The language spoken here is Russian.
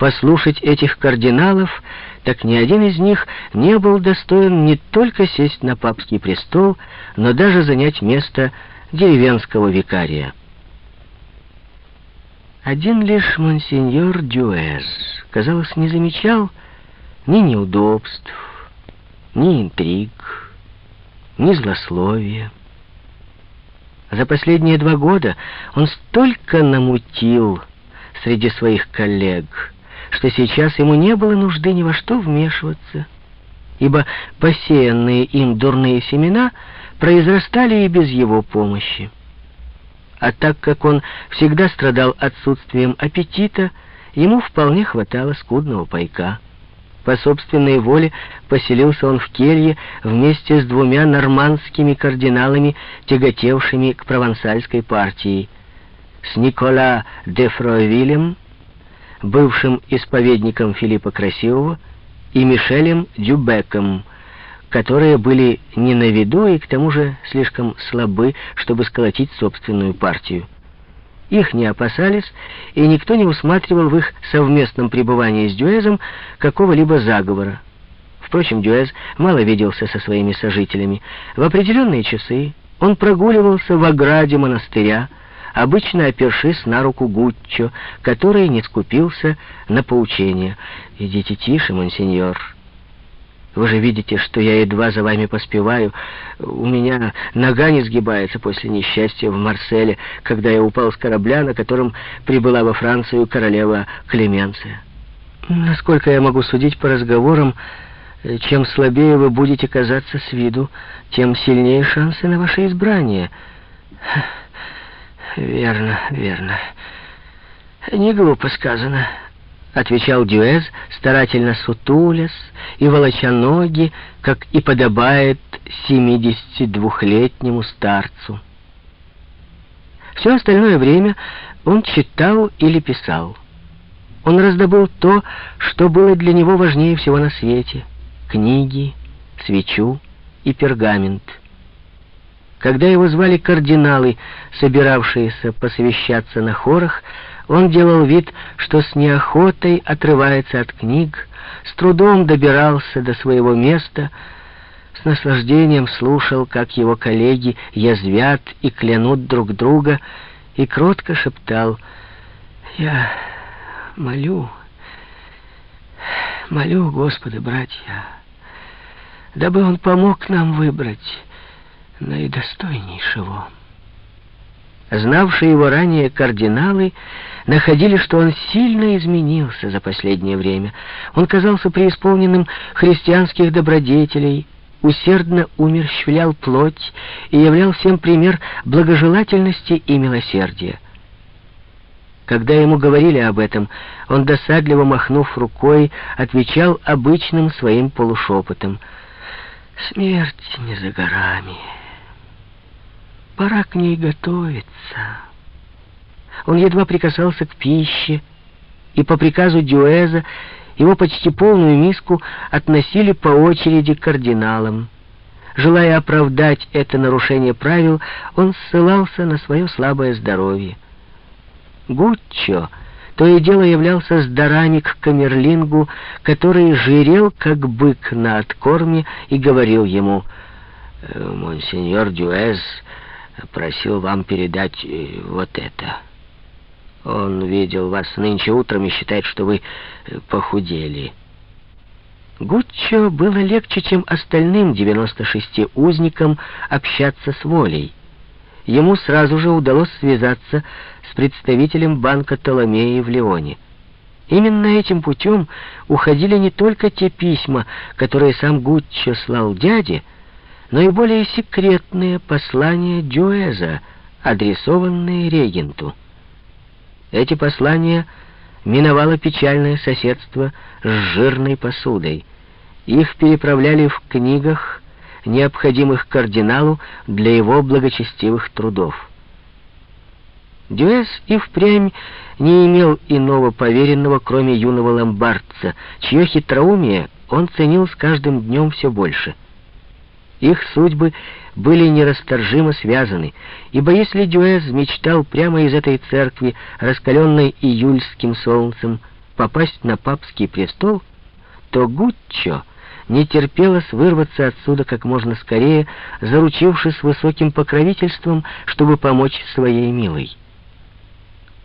послушать этих кардиналов, так ни один из них не был достоин не только сесть на папский престол, но даже занять место деревенского викария. Один лишь монсеньор Дюэс, казалось, не замечал ни неудобств, ни интриг, ни злословия. За последние два года он столько намутил среди своих коллег, что сейчас ему не было нужды ни во что вмешиваться, ибо посеянные им дурные семена произрастали и без его помощи. А так как он всегда страдал отсутствием аппетита, ему вполне хватало скудного пайка. По собственной воле поселился он в келье вместе с двумя нормандскими кардиналами, тяготевшими к провансальской партии, с Никола де Фровилем, бывшим исповедником Филиппа Красивого, и Мишелем Дюбеком, которые были не на виду и к тому же слишком слабы, чтобы сколотить собственную партию. Их не опасались, и никто не усматривал в их совместном пребывании с Дюэзом какого-либо заговора. Впрочем, Дюэз мало виделся со своими сожителями. В определенные часы он прогуливался в ограде монастыря, обычно опершись на руку Гуччо, который не скупился на поучение. «Идите тише, монсеньор», вы же видите, что я едва за вами поспеваю. У меня нога не сгибается после несчастья в Марселе, когда я упал с корабля, на котором прибыла во Францию королева Клеменция. Насколько я могу судить по разговорам, чем слабее вы будете казаться с виду, тем сильнее шансы на ваше избрание. Верно, верно. Не глупо сказано. — отвечал Дюэз, старательно сутулясь и волоча ноги, как и подобает семидесяти двухлетнему старцу. Все остальное время он читал или писал. Он раздобыл то, что было для него важнее всего на свете — книги, свечу и пергамент. Когда его звали кардиналы, собиравшиеся посовещаться на хорах, он делал вид, что с неохотой отрывается от книг, с трудом добирался до своего места, с наслаждением слушал, как его коллеги язвят и клянут друг друга, и кротко шептал «Я молю, молю Господа, братья, дабы Он помог нам выбрать наидостойнейшего». Знавшие его ранее кардиналы находили, что он сильно изменился за последнее время. Он казался преисполненным христианских добродетелей, усердно умерщвлял плоть и являл всем пример благожелательности и милосердия. Когда ему говорили об этом, он, досадливо махнув рукой, отвечал обычным своим полушепотом. «Смерть не за горами». Пора к ней готовиться. Он едва прикасался к пище, и по приказу Дюэза его почти полную миску относили по очереди к кардиналам. Желая оправдать это нарушение правил, он ссылался на свое слабое здоровье. Гуччо то и дело являлся с дарами к Камерлингу, который жирел, как бык на откорме, и говорил ему, «Э, «Монсеньор Дюэз просил вам передать э, вот это. Он видел вас нынче утром и считает, что вы э, похудели». Гуччо было легче, чем остальным 96 узникам общаться с волей. Ему сразу же удалось связаться с представителем банка Толомеи в Леоне. Именно этим путем уходили не только те письма, которые сам Гуччо слал дяде, но и более секретные послания Дюэза, адресованные регенту. Эти послания миновало печальное соседство с жирной посудой. Их переправляли в книгах, необходимых кардиналу для его благочестивых трудов. Дюэс и впрямь не имел иного поверенного, кроме юного ломбардца, чье хитроумие он ценил с каждым днем все больше — их судьбы были нерасторжимо связаны, ибо если Дюэз мечтал прямо из этой церкви, раскаленной июльским солнцем, попасть на папский престол, то Гуччо не терпелось вырваться отсюда как можно скорее, заручившись высоким покровительством, чтобы помочь своей милой.